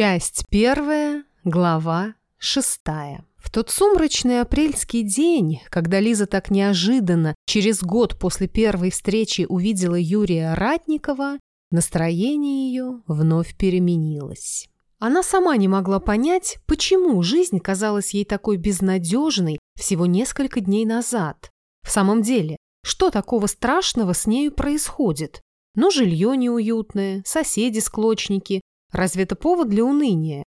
Часть первая, глава шестая. В тот сумрачный апрельский день, когда Лиза так неожиданно, через год после первой встречи увидела Юрия Ратникова, настроение ее вновь переменилось. Она сама не могла понять, почему жизнь казалась ей такой безнадежной всего несколько дней назад. В самом деле, что такого страшного с нею происходит? Ну, жилье неуютное, соседи-склочники, Разве это повод для уныния?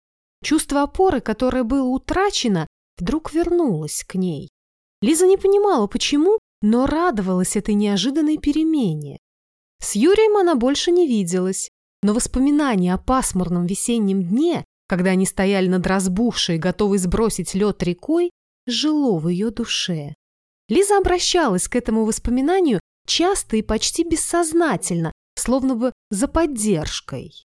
Чувство опоры, которое было утрачено, вдруг вернулось к ней. Лиза не понимала, почему, но радовалась этой неожиданной перемене. С Юрием она больше не виделась, но воспоминание о пасмурном весеннем дне, когда они стояли над разбухшей, готовой сбросить лед рекой, жило в ее душе. Лиза обращалась к этому воспоминанию часто и почти бессознательно, словно бы за поддержкой.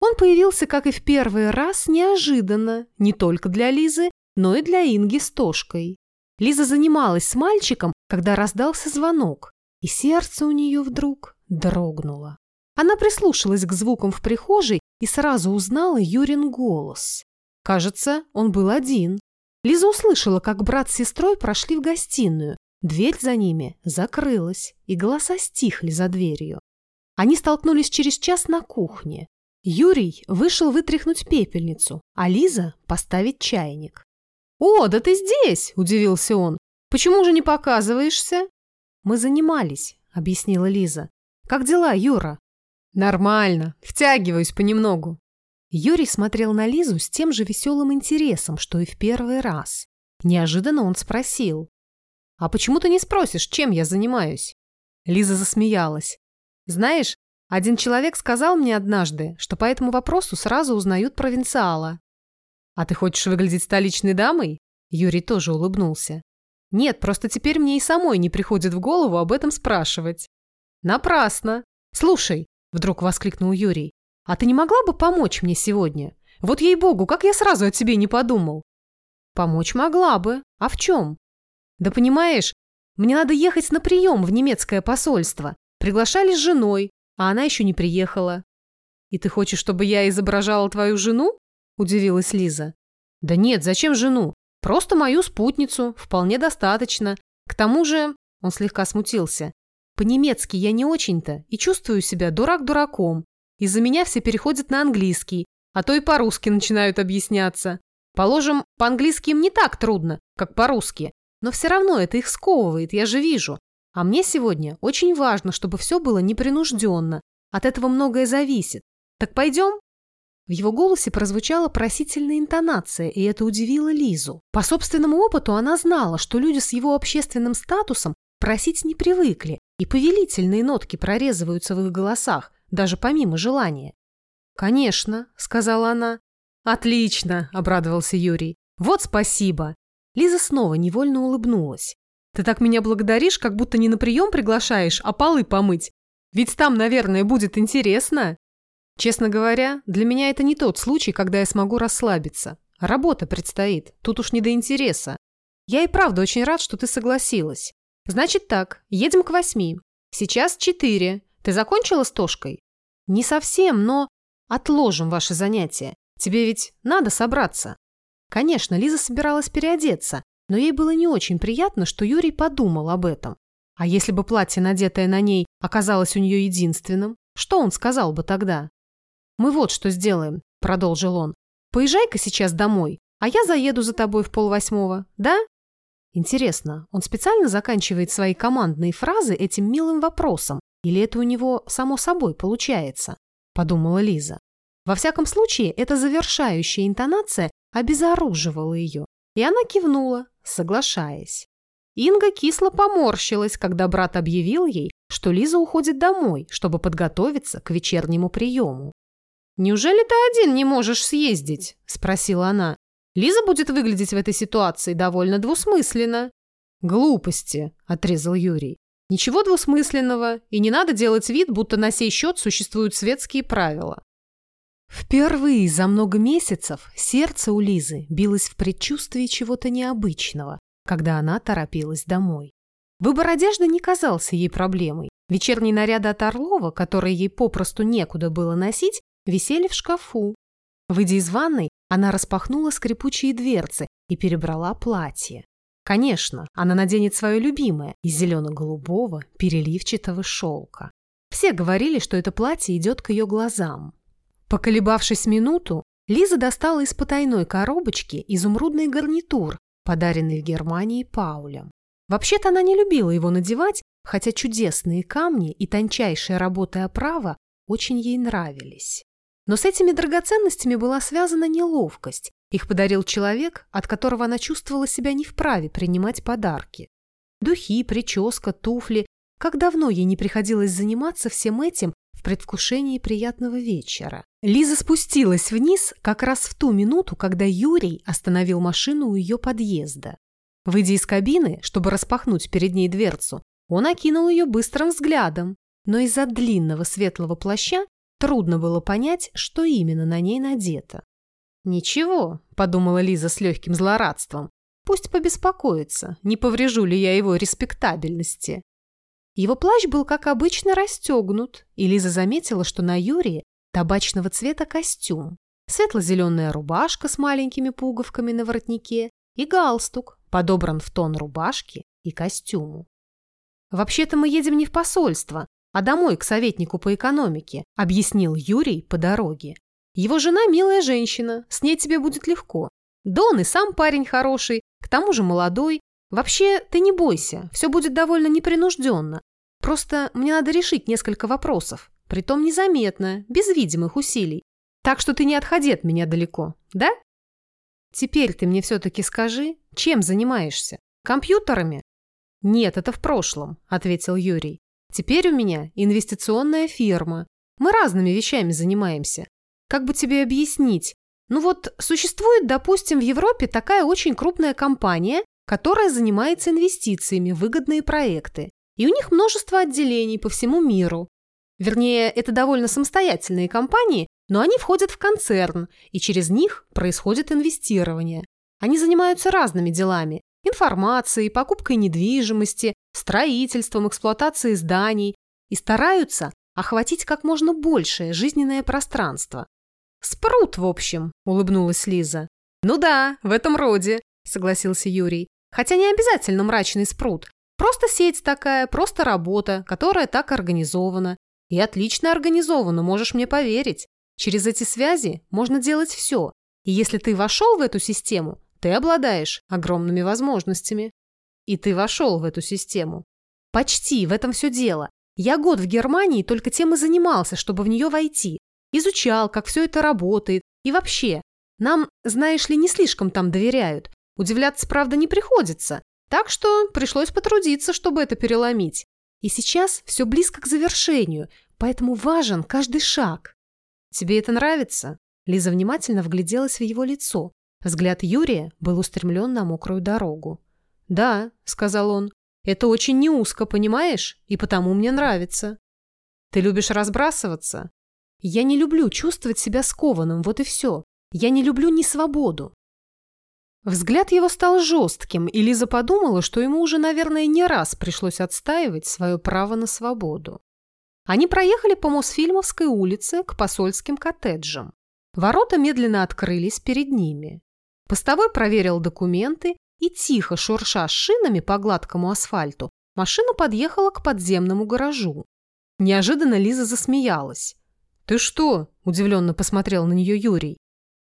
Он появился, как и в первый раз, неожиданно, не только для Лизы, но и для Инги с Тошкой. Лиза занималась с мальчиком, когда раздался звонок, и сердце у нее вдруг дрогнуло. Она прислушалась к звукам в прихожей и сразу узнала Юрин голос. Кажется, он был один. Лиза услышала, как брат с сестрой прошли в гостиную. Дверь за ними закрылась, и голоса стихли за дверью. Они столкнулись через час на кухне. Юрий вышел вытряхнуть пепельницу, а Лиза поставить чайник. «О, да ты здесь!» – удивился он. «Почему же не показываешься?» «Мы занимались», – объяснила Лиза. «Как дела, Юра?» «Нормально. Втягиваюсь понемногу». Юрий смотрел на Лизу с тем же веселым интересом, что и в первый раз. Неожиданно он спросил. «А почему ты не спросишь, чем я занимаюсь?» Лиза засмеялась. «Знаешь, один человек сказал мне однажды, что по этому вопросу сразу узнают провинциала. «А ты хочешь выглядеть столичной дамой?» Юрий тоже улыбнулся. «Нет, просто теперь мне и самой не приходит в голову об этом спрашивать». «Напрасно! Слушай», — вдруг воскликнул Юрий, «а ты не могла бы помочь мне сегодня? Вот ей-богу, как я сразу о тебе не подумал!» «Помочь могла бы. А в чем?» «Да понимаешь, мне надо ехать на прием в немецкое посольство. Приглашали с женой, а она еще не приехала. «И ты хочешь, чтобы я изображала твою жену?» – удивилась Лиза. «Да нет, зачем жену? Просто мою спутницу, вполне достаточно. К тому же...» – он слегка смутился. «По-немецки я не очень-то и чувствую себя дурак дураком. Из-за меня все переходят на английский, а то и по-русски начинают объясняться. Положим, по-английски им не так трудно, как по-русски, но все равно это их сковывает, я же вижу. А мне сегодня очень важно, чтобы все было непринужденно. От этого многое зависит. Так пойдем?» В его голосе прозвучала просительная интонация, и это удивило Лизу. По собственному опыту она знала, что люди с его общественным статусом просить не привыкли, и повелительные нотки прорезываются в их голосах, даже помимо желания. «Конечно», — сказала она. «Отлично», — обрадовался Юрий. «Вот спасибо». Лиза снова невольно улыбнулась. Ты так меня благодаришь, как будто не на прием приглашаешь, а полы помыть. Ведь там, наверное, будет интересно. Честно говоря, для меня это не тот случай, когда я смогу расслабиться. Работа предстоит, тут уж не до интереса. Я и правда очень рад, что ты согласилась. Значит так, едем к восьми. Сейчас четыре. Ты закончила с Тошкой? Не совсем, но отложим ваши занятия. Тебе ведь надо собраться. Конечно, Лиза собиралась переодеться, но ей было не очень приятно, что Юрий подумал об этом. А если бы платье, надетое на ней, оказалось у нее единственным, что он сказал бы тогда? «Мы вот что сделаем», – продолжил он. «Поезжай-ка сейчас домой, а я заеду за тобой в полвосьмого, да?» Интересно, он специально заканчивает свои командные фразы этим милым вопросом, или это у него само собой получается? Подумала Лиза. Во всяком случае, эта завершающая интонация обезоруживала ее, и она кивнула, соглашаясь. Инга кисло поморщилась, когда брат объявил ей, что Лиза уходит домой, чтобы подготовиться к вечернему приему. «Неужели ты один не можешь съездить?» – спросила она. «Лиза будет выглядеть в этой ситуации довольно двусмысленно». «Глупости», – отрезал Юрий. «Ничего двусмысленного, и не надо делать вид, будто на сей счет существуют светские правила. Впервые за много месяцев сердце у Лизы билось в предчувствии чего-то необычного, когда она торопилась домой. Выбор одежды не казался ей проблемой. Вечерние наряды от Орлова, которые ей попросту некуда было носить, висели в шкафу. Выйдя из ванной, она распахнула скрипучие дверцы и перебрала платье. Конечно, она наденет свое любимое из зелено-голубого переливчатого шелка. Все говорили, что это платье идет к ее глазам. Поколебавшись минуту, Лиза достала из потайной коробочки изумрудный гарнитур, подаренный в Германии Паулем. Вообще-то она не любила его надевать, хотя чудесные камни и тончайшая работа оправа очень ей нравились. Но с этими драгоценностями была связана неловкость. Их подарил человек, от которого она чувствовала себя не вправе принимать подарки. Духи, прическа, туфли. Как давно ей не приходилось заниматься всем этим предвкушении приятного вечера. Лиза спустилась вниз как раз в ту минуту, когда Юрий остановил машину у ее подъезда. Выйдя из кабины, чтобы распахнуть перед ней дверцу, он окинул ее быстрым взглядом, но из-за длинного светлого плаща трудно было понять, что именно на ней надето. «Ничего», — подумала Лиза с легким злорадством, «пусть побеспокоится, не поврежу ли я его респектабельности». Его плащ был, как обычно, расстегнут, и Лиза заметила, что на Юрии табачного цвета костюм, светло-зеленая рубашка с маленькими пуговками на воротнике и галстук, подобран в тон рубашки и костюму. «Вообще-то мы едем не в посольство, а домой к советнику по экономике», объяснил Юрий по дороге. «Его жена милая женщина, с ней тебе будет легко. Дон и сам парень хороший, к тому же молодой. Вообще, ты не бойся, все будет довольно непринужденно. Просто мне надо решить несколько вопросов, притом незаметно, без видимых усилий. Так что ты не отходи от меня далеко, да? Теперь ты мне все-таки скажи, чем занимаешься? Компьютерами? «Нет, это в прошлом», – ответил Юрий. «Теперь у меня инвестиционная фирма. Мы разными вещами занимаемся. Как бы тебе объяснить? Ну вот, существует, допустим, в Европе такая очень крупная компания, которая занимается инвестициями в выгодные проекты. И у них множество отделений по всему миру. Вернее, это довольно самостоятельные компании, но они входят в концерн, и через них происходит инвестирование. Они занимаются разными делами, информацией, покупкой недвижимости, строительством, эксплуатацией зданий и стараются охватить как можно большее жизненное пространство. «Спрут, в общем», – улыбнулась Лиза. «Ну да, в этом роде», – согласился Юрий. «Хотя не обязательно мрачный спрут. Просто сеть такая, просто работа, которая так организована. И отлично организована, можешь мне поверить. Через эти связи можно делать все. И если ты вошел в эту систему, ты обладаешь огромными возможностями. И ты вошел в эту систему. Почти, в этом все дело. Я год в Германии только тем и занимался, чтобы в нее войти. Изучал, как все это работает. И вообще, нам, знаешь ли, не слишком там доверяют. Удивляться, правда, не приходится. Так что пришлось потрудиться, чтобы это переломить. И сейчас все близко к завершению, поэтому важен каждый шаг. Тебе это нравится? Лиза внимательно вгляделась в его лицо. Взгляд Юрия был устремлен на мокрую дорогу. «Да», — сказал он, — «это очень не узко, понимаешь? И потому мне нравится». «Ты любишь разбрасываться?» «Я не люблю чувствовать себя скованным, вот и все. Я не люблю ни свободу». Взгляд его стал жестким, и Лиза подумала, что ему уже, наверное, не раз пришлось отстаивать свое право на свободу. Они проехали по Мосфильмовской улице к посольским коттеджам. Ворота медленно открылись перед ними. Постовой проверил документы и, тихо шурша шинами по гладкому асфальту, машина подъехала к подземному гаражу. Неожиданно Лиза засмеялась. «Ты что?» – удивленно посмотрел на нее Юрий.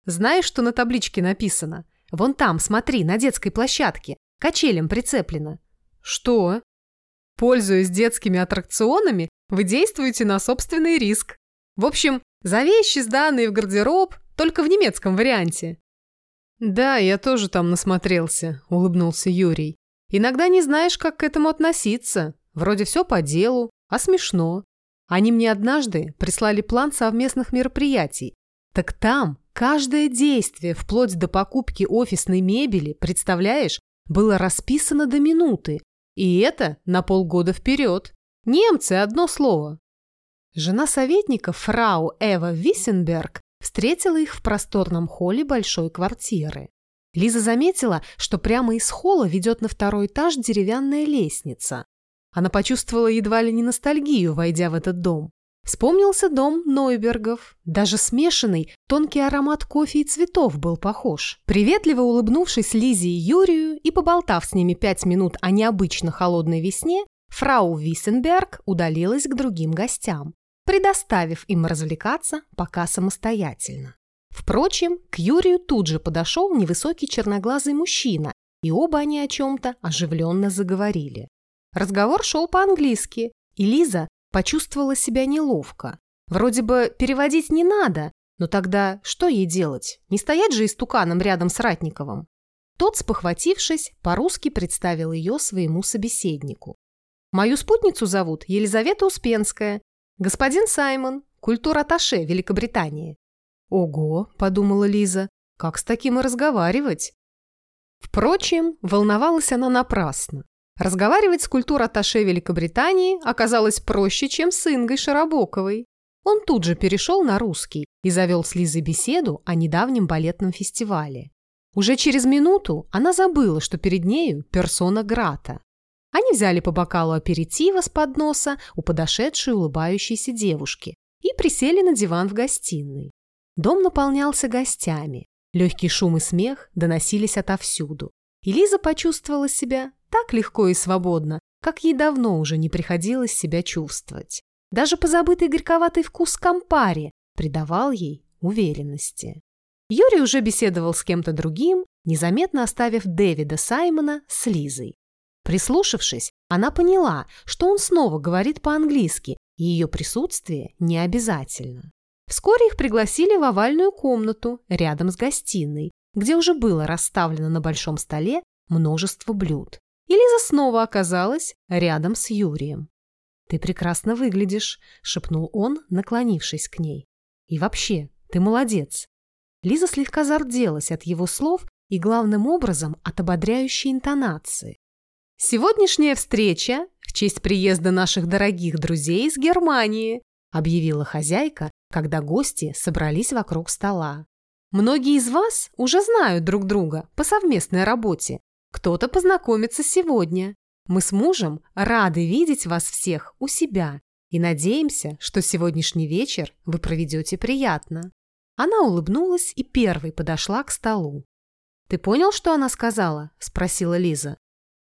«Знаешь, что на табличке написано? Вон там, смотри, на детской площадке. Качелем прицеплено». «Что?» «Пользуясь детскими аттракционами, вы действуете на собственный риск. В общем, за вещи, сданные в гардероб, только в немецком варианте. «Да, я тоже там насмотрелся», – улыбнулся Юрий. «Иногда не знаешь, как к этому относиться. Вроде все по делу, а смешно. Они мне однажды прислали план совместных мероприятий. Так там каждое действие, вплоть до покупки офисной мебели, представляешь, было расписано до минуты. И это на полгода вперед. Немцы – одно слово». Жена советника, фрау Эва Виссенберг, встретила их в просторном холле большой квартиры. Лиза заметила, что прямо из холла ведет на второй этаж деревянная лестница. Она почувствовала едва ли не ностальгию, войдя в этот дом. Вспомнился дом Нойбергов. Даже смешанный, тонкий аромат кофе и цветов был похож. Приветливо улыбнувшись Лизе и Юрию и поболтав с ними пять минут о необычно холодной весне, фрау Виссенберг удалилась к другим гостям, предоставив им развлекаться пока самостоятельно. Впрочем, к Юрию тут же подошел невысокий черноглазый мужчина, и оба они о чем-то оживленно заговорили. Разговор шел по-английски, и Лиза почувствовала себя неловко. Вроде бы переводить не надо, но тогда что ей делать? Не стоять же истуканом рядом с Ратниковым. Тот, спохватившись, по-русски представил ее своему собеседнику. «Мою спутницу зовут Елизавета Успенская. Господин Саймон, культура-атташе Великобритании». «Ого», — подумала Лиза, — «как с таким и разговаривать?» Впрочем, волновалась она напрасно. Разговаривать с культур-атташе Великобритании оказалось проще, чем с Ингой Шарабоковой. Он тут же перешел на русский и завел с Лизой беседу о недавнем балетном фестивале. Уже через минуту она забыла, что перед нею персона Грата. Они взяли по бокалу аперитива с подноса у подошедшей улыбающейся девушки и присели на диван в гостиной. Дом наполнялся гостями. Легкий шум и смех доносились отовсюду. И Лиза почувствовала себя так легко и свободно, как ей давно уже не приходилось себя чувствовать. Даже позабытый горьковатый вкус кампари придавал ей уверенности. Юрий уже беседовал с кем-то другим, незаметно оставив Дэвида Саймона с Лизой. Прислушавшись, она поняла, что он снова говорит по-английски, и ее присутствие не обязательно. Вскоре их пригласили в овальную комнату рядом с гостиной, где уже было расставлено на большом столе множество блюд. И Лиза снова оказалась рядом с Юрием. «Ты прекрасно выглядишь», — шепнул он, наклонившись к ней. «И вообще, ты молодец». Лиза слегка зарделась от его слов и, главным образом, от ободряющей интонации. «Сегодняшняя встреча в честь приезда наших дорогих друзей из Германии», объявила хозяйка, когда гости собрались вокруг стола. «Многие из вас уже знают друг друга по совместной работе, кто-то познакомится сегодня. Мы с мужем рады видеть вас всех у себя и надеемся, что сегодняшний вечер вы проведете приятно». Она улыбнулась и первой подошла к столу. «Ты понял, что она сказала?» – спросила Лиза.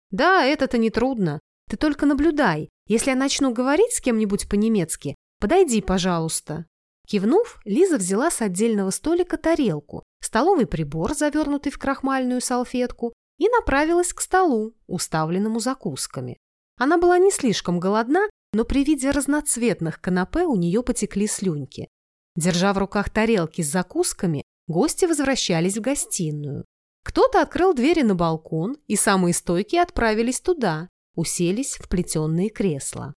«Да, это-то нетрудно. Ты только наблюдай. Если я начну говорить с кем-нибудь по-немецки, подойди, пожалуйста». Кивнув, Лиза взяла с отдельного столика тарелку, столовый прибор, завернутый в крахмальную салфетку, и направилась к столу, уставленному закусками. Она была не слишком голодна, но при виде разноцветных канапе у нее потекли слюньки. Держа в руках тарелки с закусками, гости возвращались в гостиную. Кто-то открыл двери на балкон, и самые стойкие отправились туда, уселись в плетенные кресла.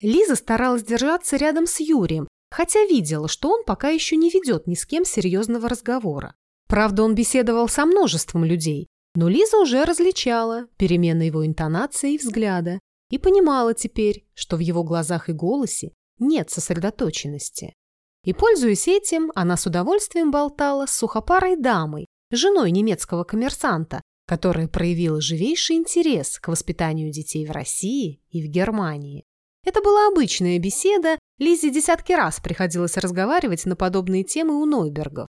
Лиза старалась держаться рядом с Юрием, хотя видела, что он пока еще не ведет ни с кем серьезного разговора. Правда, он беседовал со множеством людей, но Лиза уже различала перемены его интонации и взгляда и понимала теперь, что в его глазах и голосе нет сосредоточенности. И, пользуясь этим, она с удовольствием болтала с сухопарой дамой, женой немецкого коммерсанта, которая проявила живейший интерес к воспитанию детей в России и в Германии. Это была обычная беседа, Лизе десятки раз приходилось разговаривать на подобные темы у Нойбергов.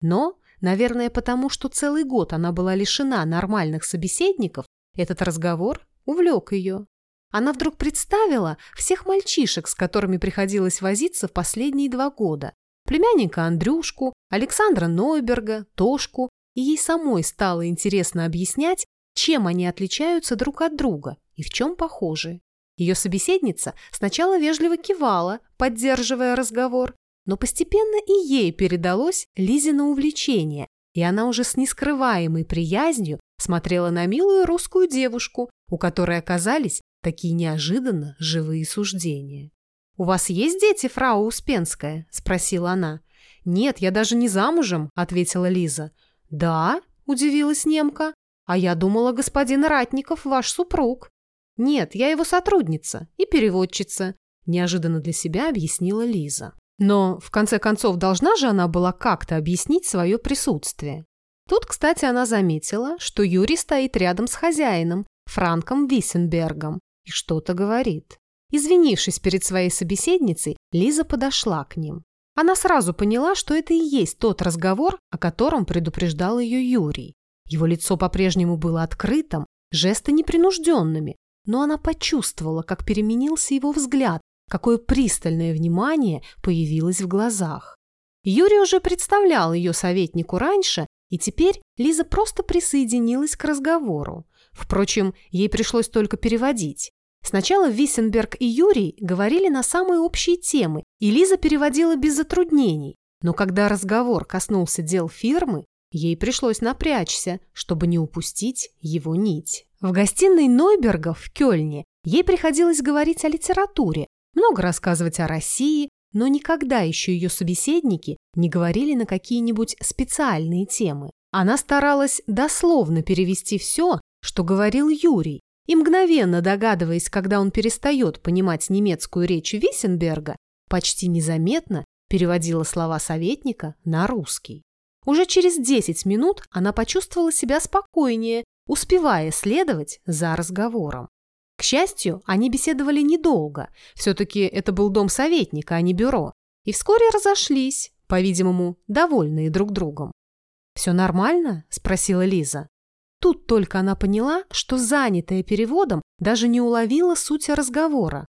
Но Наверное, потому что целый год она была лишена нормальных собеседников, этот разговор увлек ее. Она вдруг представила всех мальчишек, с которыми приходилось возиться в последние два года. Племянника Андрюшку, Александра Нойберга, Тошку, и ей самой стало интересно объяснять, чем они отличаются друг от друга и в чем похожи. Ее собеседница сначала вежливо кивала, поддерживая разговор, но постепенно и ей передалось Лизино увлечение, и она уже с нескрываемой приязнью смотрела на милую русскую девушку, у которой оказались такие неожиданно живые суждения. «У вас есть дети, фрау Успенская?» – спросила она. «Нет, я даже не замужем», – ответила Лиза. «Да?» – удивилась немка. «А я думала, господин Ратников ваш супруг». «Нет, я его сотрудница и переводчица», – неожиданно для себя объяснила Лиза. Но, в конце концов, должна же она была как-то объяснить свое присутствие. Тут, кстати, она заметила, что Юрий стоит рядом с хозяином, Франком Виссенбергом, и что-то говорит. Извинившись перед своей собеседницей, Лиза подошла к ним. Она сразу поняла, что это и есть тот разговор, о котором предупреждал ее Юрий. Его лицо по-прежнему было открытым, жесты непринужденными, но она почувствовала, как переменился его взгляд, какое пристальное внимание появилось в глазах. Юрий уже представлял ее советнику раньше, и теперь Лиза просто присоединилась к разговору. Впрочем, ей пришлось только переводить. Сначала Виссенберг и Юрий говорили на самые общие темы, и Лиза переводила без затруднений. Но когда разговор коснулся дел фирмы, ей пришлось напрячься, чтобы не упустить его нить. В гостиной Нойбергов в Кёльне ей приходилось говорить о литературе, много рассказывать о России, но никогда еще ее собеседники не говорили на какие-нибудь специальные темы. Она старалась дословно перевести все, что говорил Юрий, и мгновенно догадываясь, когда он перестает понимать немецкую речь Виссенберга, почти незаметно переводила слова советника на русский. Уже через 10 минут она почувствовала себя спокойнее, успевая следовать за разговором. К счастью, они беседовали недолго. Все-таки это был дом советника, а не бюро. И вскоре разошлись, по-видимому, довольные друг другом. «Все нормально?» – спросила Лиза. Тут только она поняла, что занятая переводом даже не уловила суть разговора.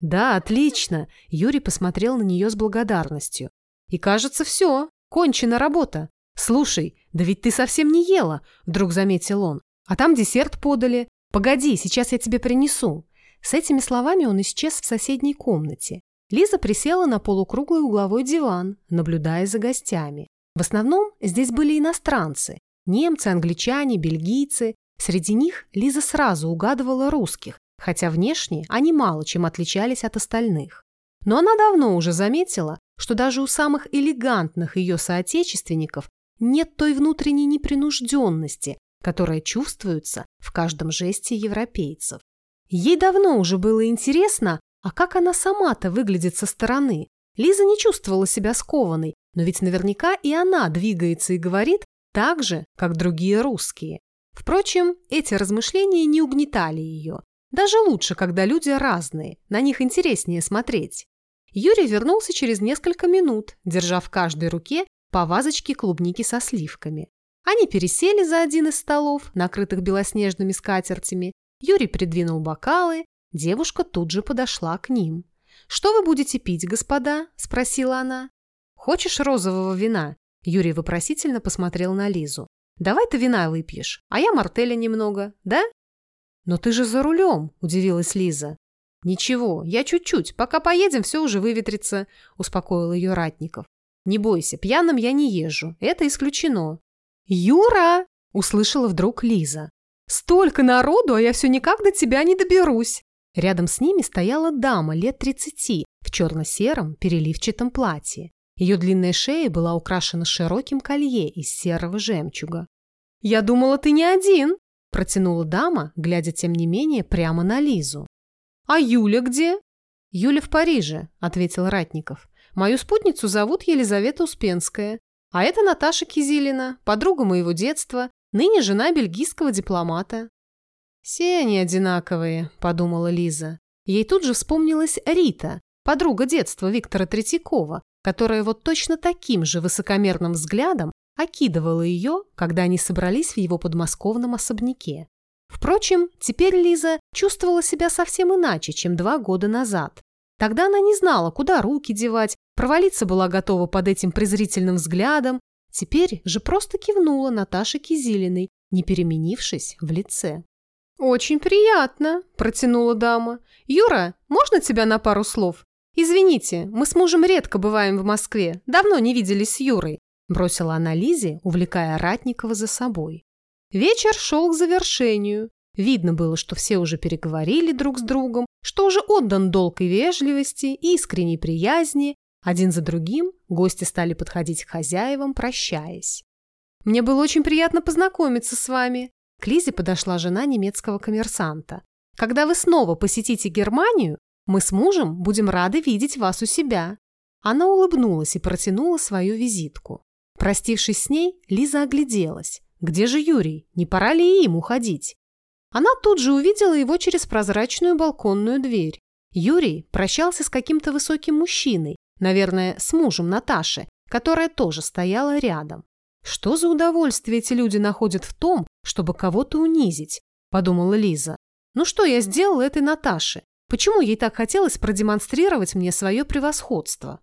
«Да, отлично!» – Юрий посмотрел на нее с благодарностью. «И кажется, все, кончена работа. Слушай, да ведь ты совсем не ела!» – вдруг заметил он. «А там десерт подали. «Погоди, сейчас я тебе принесу». С этими словами он исчез в соседней комнате. Лиза присела на полукруглый угловой диван, наблюдая за гостями. В основном здесь были иностранцы. Немцы, англичане, бельгийцы. Среди них Лиза сразу угадывала русских, хотя внешне они мало чем отличались от остальных. Но она давно уже заметила, что даже у самых элегантных ее соотечественников нет той внутренней непринужденности, которая чувствуется в каждом жесте европейцев. Ей давно уже было интересно, а как она сама-то выглядит со стороны. Лиза не чувствовала себя скованной, но ведь наверняка и она двигается и говорит так же, как другие русские. Впрочем, эти размышления не угнетали ее. Даже лучше, когда люди разные, на них интереснее смотреть. Юрий вернулся через несколько минут, держа в каждой руке по вазочке клубники со сливками. Они пересели за один из столов, накрытых белоснежными скатертями. Юрий придвинул бокалы, девушка тут же подошла к ним. «Что вы будете пить, господа?» – спросила она. «Хочешь розового вина?» Юрий вопросительно посмотрел на Лизу. «Давай ты вина выпьешь, а я мартеля немного, да?» «Но ты же за рулем», – удивилась Лиза. «Ничего, я чуть-чуть, пока поедем, все уже выветрится», – успокоил ее Ратников. «Не бойся, пьяным я не езжу, это исключено. «Юра!» – услышала вдруг Лиза. «Столько народу, а я все никак до тебя не доберусь!» Рядом с ними стояла дама лет тридцати в черно-сером переливчатом платье. Ее длинная шея была украшена широким колье из серого жемчуга. «Я думала, ты не один!» – протянула дама, глядя тем не менее прямо на Лизу. «А Юля где?» «Юля в Париже», – ответил Ратников. «Мою спутницу зовут Елизавета Успенская. А это Наташа Кизилина, подруга моего детства, ныне жена бельгийского дипломата. «Все они одинаковые», – подумала Лиза. Ей тут же вспомнилась Рита, подруга детства Виктора Третьякова, которая вот точно таким же высокомерным взглядом окидывала ее, когда они собрались в его подмосковном особняке. Впрочем, теперь Лиза чувствовала себя совсем иначе, чем два года назад. Тогда она не знала, куда руки девать, провалиться была готова под этим презрительным взглядом. Теперь же просто кивнула Наташе Кизилиной, не переменившись в лице. «Очень приятно», – протянула дама. «Юра, можно тебя на пару слов? Извините, мы с мужем редко бываем в Москве, давно не виделись с Юрой», – бросила она Лизе, увлекая Ратникова за собой. Вечер шел к завершению. Видно было, что все уже переговорили друг с другом, что уже отдан долг и вежливости, и искренней приязни. Один за другим гости стали подходить к хозяевам, прощаясь. «Мне было очень приятно познакомиться с вами». К Лизе подошла жена немецкого коммерсанта. «Когда вы снова посетите Германию, мы с мужем будем рады видеть вас у себя». Она улыбнулась и протянула свою визитку. Простившись с ней, Лиза огляделась. «Где же Юрий? Не пора ли им уходить?» Она тут же увидела его через прозрачную балконную дверь. Юрий прощался с каким-то высоким мужчиной, наверное, с мужем Наташи, которая тоже стояла рядом. Что за удовольствие эти люди находят в том, чтобы кого-то унизить, подумала Лиза. Ну что я сделала этой Наташе? Почему ей так хотелось продемонстрировать мне свое превосходство?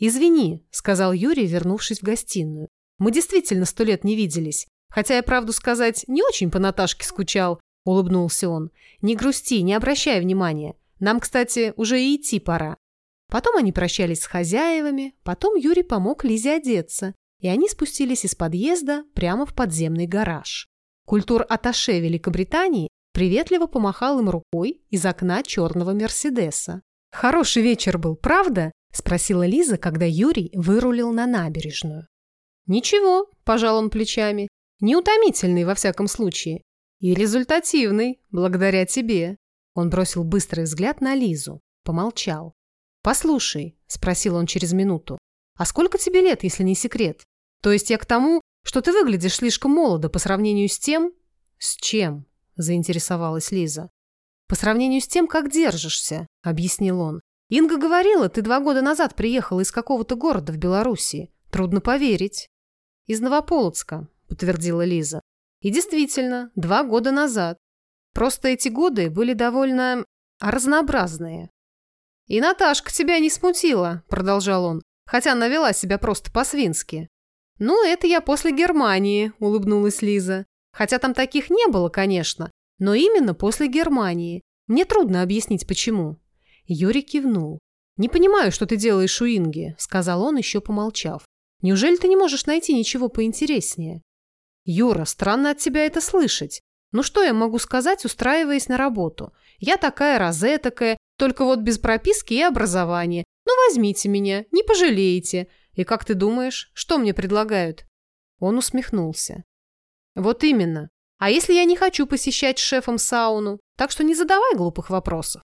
«Извини», — сказал Юрий, вернувшись в гостиную. «Мы действительно сто лет не виделись. Хотя я, правду сказать, не очень по Наташке скучал», — улыбнулся он. «Не грусти, не обращай внимания. Нам, кстати, уже и идти пора». Потом они прощались с хозяевами, потом Юрий помог Лизе одеться, и они спустились из подъезда прямо в подземный гараж. Культур-атташе Великобритании приветливо помахал им рукой из окна черного Мерседеса. «Хороший вечер был, правда?» – спросила Лиза, когда Юрий вырулил на набережную. «Ничего», – пожал он плечами, – «неутомительный во всяком случае. И результативный, благодаря тебе». Он бросил быстрый взгляд на Лизу, помолчал. «Послушай», – спросил он через минуту, – «а сколько тебе лет, если не секрет? То есть я к тому, что ты выглядишь слишком молодо по сравнению с тем...» «С чем?» – заинтересовалась Лиза. «По сравнению с тем, как держишься», – объяснил он. «Инга говорила, ты два года назад приехала из какого-то города в Белоруссии. Трудно поверить». «Из Новополоцка», – подтвердила Лиза. «И действительно, два года назад. Просто эти годы были довольно разнообразные». «И Наташка тебя не смутила», – продолжал он, хотя навела себя просто по-свински. «Ну, это я после Германии», – улыбнулась Лиза. «Хотя там таких не было, конечно, но именно после Германии. Мне трудно объяснить, почему». Юрий кивнул. «Не понимаю, что ты делаешь у Инги», – сказал он, еще помолчав. «Неужели ты не можешь найти ничего поинтереснее?» «Юра, странно от тебя это слышать. Ну что я могу сказать, устраиваясь на работу? Я такая розетокая, только вот без прописки и образования. Ну возьмите меня, не пожалеете. И как ты думаешь, что мне предлагают?» Он усмехнулся. «Вот именно. А если я не хочу посещать с шефом сауну? Так что не задавай глупых вопросов».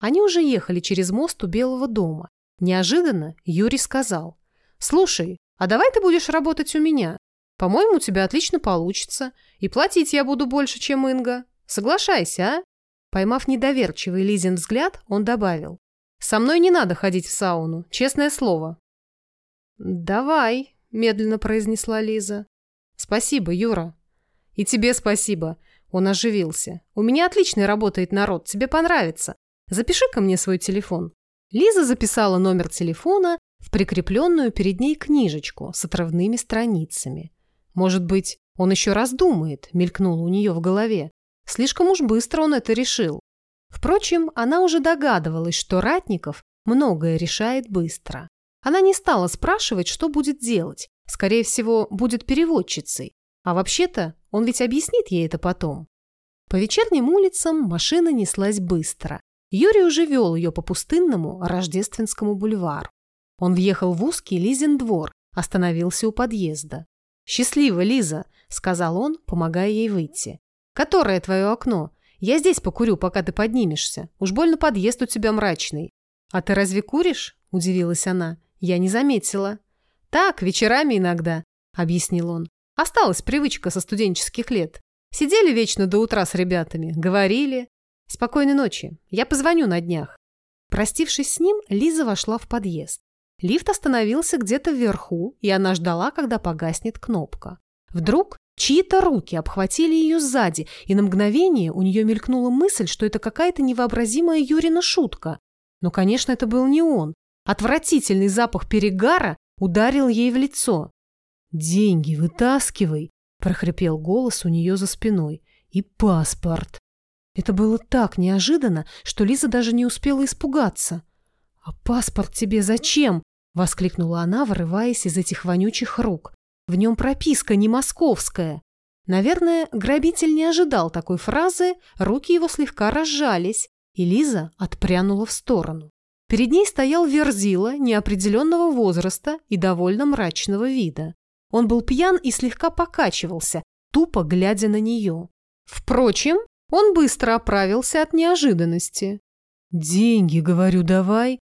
Они уже ехали через мост у Белого дома. Неожиданно Юрий сказал. «Слушай, а давай ты будешь работать у меня? По-моему, у тебя отлично получится. И платить я буду больше, чем Инга. Соглашайся, а?» Поймав недоверчивый Лизин взгляд, он добавил. «Со мной не надо ходить в сауну, честное слово». «Давай», – медленно произнесла Лиза. «Спасибо, Юра». «И тебе спасибо», – он оживился. «У меня отличный работает народ, тебе понравится. запиши ко мне свой телефон». Лиза записала номер телефона в прикрепленную перед ней книжечку с отрывными страницами. «Может быть, он еще раз думает», – мелькнуло у нее в голове. Слишком уж быстро он это решил. Впрочем, она уже догадывалась, что Ратников многое решает быстро. Она не стала спрашивать, что будет делать. Скорее всего, будет переводчицей. А вообще-то, он ведь объяснит ей это потом. По вечерним улицам машина неслась быстро. Юрий уже вел ее по пустынному Рождественскому бульвару. Он въехал в узкий Лизин двор, остановился у подъезда. «Счастливо, Лиза», — сказал он, помогая ей выйти. «Которое твое окно? Я здесь покурю, пока ты поднимешься. Уж больно подъезд у тебя мрачный». «А ты разве куришь?» – удивилась она. «Я не заметила». «Так, вечерами иногда», – объяснил он. «Осталась привычка со студенческих лет. Сидели вечно до утра с ребятами, говорили. Спокойной ночи. Я позвоню на днях». Простившись с ним, Лиза вошла в подъезд. Лифт остановился где-то вверху, и она ждала, когда погаснет кнопка. Вдруг Чьи-то руки обхватили ее сзади, и на мгновение у нее мелькнула мысль, что это какая-то невообразимая Юрина шутка. Но, конечно, это был не он. Отвратительный запах перегара ударил ей в лицо. «Деньги вытаскивай!» – прохрипел голос у нее за спиной. «И паспорт!» Это было так неожиданно, что Лиза даже не успела испугаться. «А паспорт тебе зачем?» – воскликнула она, вырываясь из этих вонючих рук. В нем прописка не московская. Наверное, грабитель не ожидал такой фразы, руки его слегка разжались, и Лиза отпрянула в сторону. Перед ней стоял Верзила неопределенного возраста и довольно мрачного вида. Он был пьян и слегка покачивался, тупо глядя на нее. Впрочем, он быстро оправился от неожиданности. «Деньги, говорю, давай».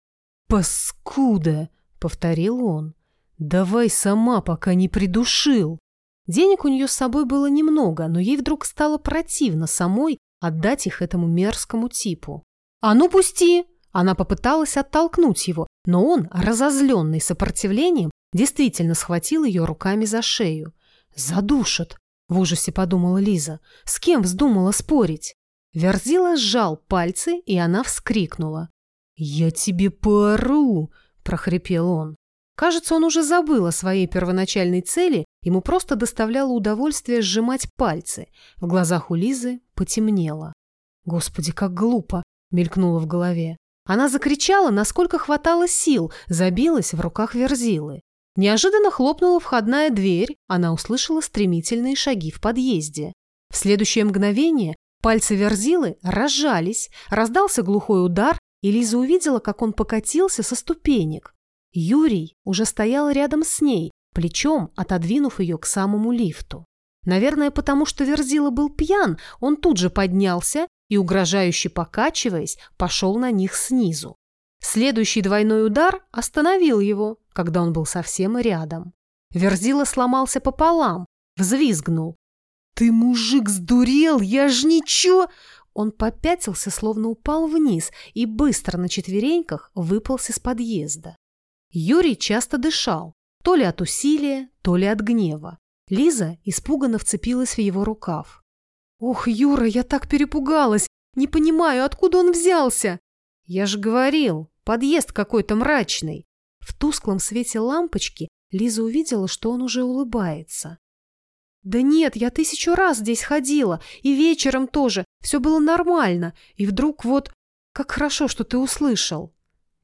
«Паскуда!» — повторил он. «Давай сама, пока не придушил!» Денег у нее с собой было немного, но ей вдруг стало противно самой отдать их этому мерзкому типу. «А ну, пусти!» Она попыталась оттолкнуть его, но он, разозленный сопротивлением, действительно схватил ее руками за шею. «Задушат!» – в ужасе подумала Лиза. «С кем вздумала спорить?» Верзила сжал пальцы, и она вскрикнула. «Я тебе поору!» – прохрипел он. Кажется, он уже забыл о своей первоначальной цели, ему просто доставляло удовольствие сжимать пальцы. В глазах у Лизы потемнело. «Господи, как глупо!» – мелькнуло в голове. Она закричала, насколько хватало сил, забилась в руках Верзилы. Неожиданно хлопнула входная дверь, она услышала стремительные шаги в подъезде. В следующее мгновение пальцы Верзилы разжались, раздался глухой удар, и Лиза увидела, как он покатился со ступенек. Юрий уже стоял рядом с ней, плечом отодвинув ее к самому лифту. Наверное, потому что Верзила был пьян, он тут же поднялся и, угрожающе покачиваясь, пошел на них снизу. Следующий двойной удар остановил его, когда он был совсем рядом. Верзила сломался пополам, взвизгнул. «Ты, мужик, сдурел! Я ж ничего!» Он попятился, словно упал вниз, и быстро на четвереньках выполз из подъезда. Юрий часто дышал, то ли от усилия, то ли от гнева. Лиза испуганно вцепилась в его рукав. «Ох, Юра, я так перепугалась! Не понимаю, откуда он взялся!» «Я же говорил, подъезд какой-то мрачный!» В тусклом свете лампочки Лиза увидела, что он уже улыбается. «Да нет, я тысячу раз здесь ходила, и вечером тоже, все было нормально, и вдруг вот... Как хорошо, что ты услышал!»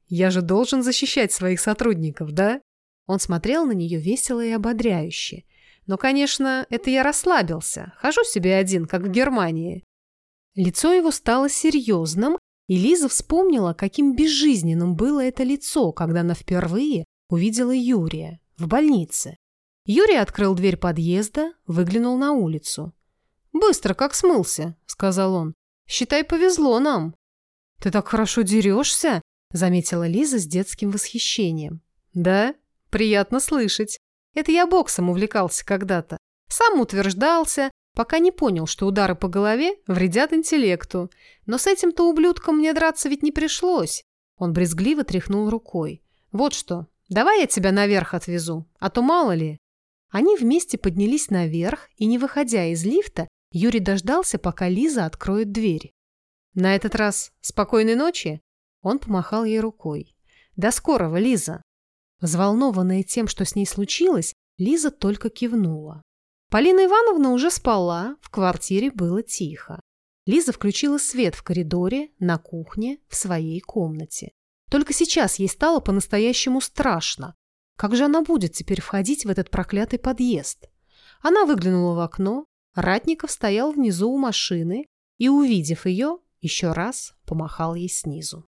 «Я же должен защищать своих сотрудников, да?» Он смотрел на нее весело и ободряюще. Но, конечно, это я расслабился. Хожу себе один, как в Германии. Лицо его стало серьезным, и Лиза вспомнила, каким безжизненным было это лицо, когда она впервые увидела Юрия в больнице. Юрий открыл дверь подъезда, выглянул на улицу. «Быстро, как смылся», — сказал он. «Считай, повезло нам». «Ты так хорошо дерешься», — заметила Лиза с детским восхищением. «Да, приятно слышать. Это я боксом увлекался когда-то. Сам утверждался, пока не понял, что удары по голове вредят интеллекту. Но с этим-то ублюдком мне драться ведь не пришлось. Он брезгливо тряхнул рукой. Вот что, давай я тебя наверх отвезу, а то мало ли. Они вместе поднялись наверх, и, не выходя из лифта, Юрий дождался, пока Лиза откроет дверь. На этот раз спокойной ночи. Он помахал ей рукой. До скорого, Лиза. Взволнованная тем, что с ней случилось, Лиза только кивнула. Полина Ивановна уже спала, в квартире было тихо. Лиза включила свет в коридоре, на кухне, в своей комнате. Только сейчас ей стало по-настоящему страшно. Как же она будет теперь входить в этот проклятый подъезд? Она выглянула в окно, Ратников стоял внизу у машины и, увидев ее, еще раз помахал ей снизу.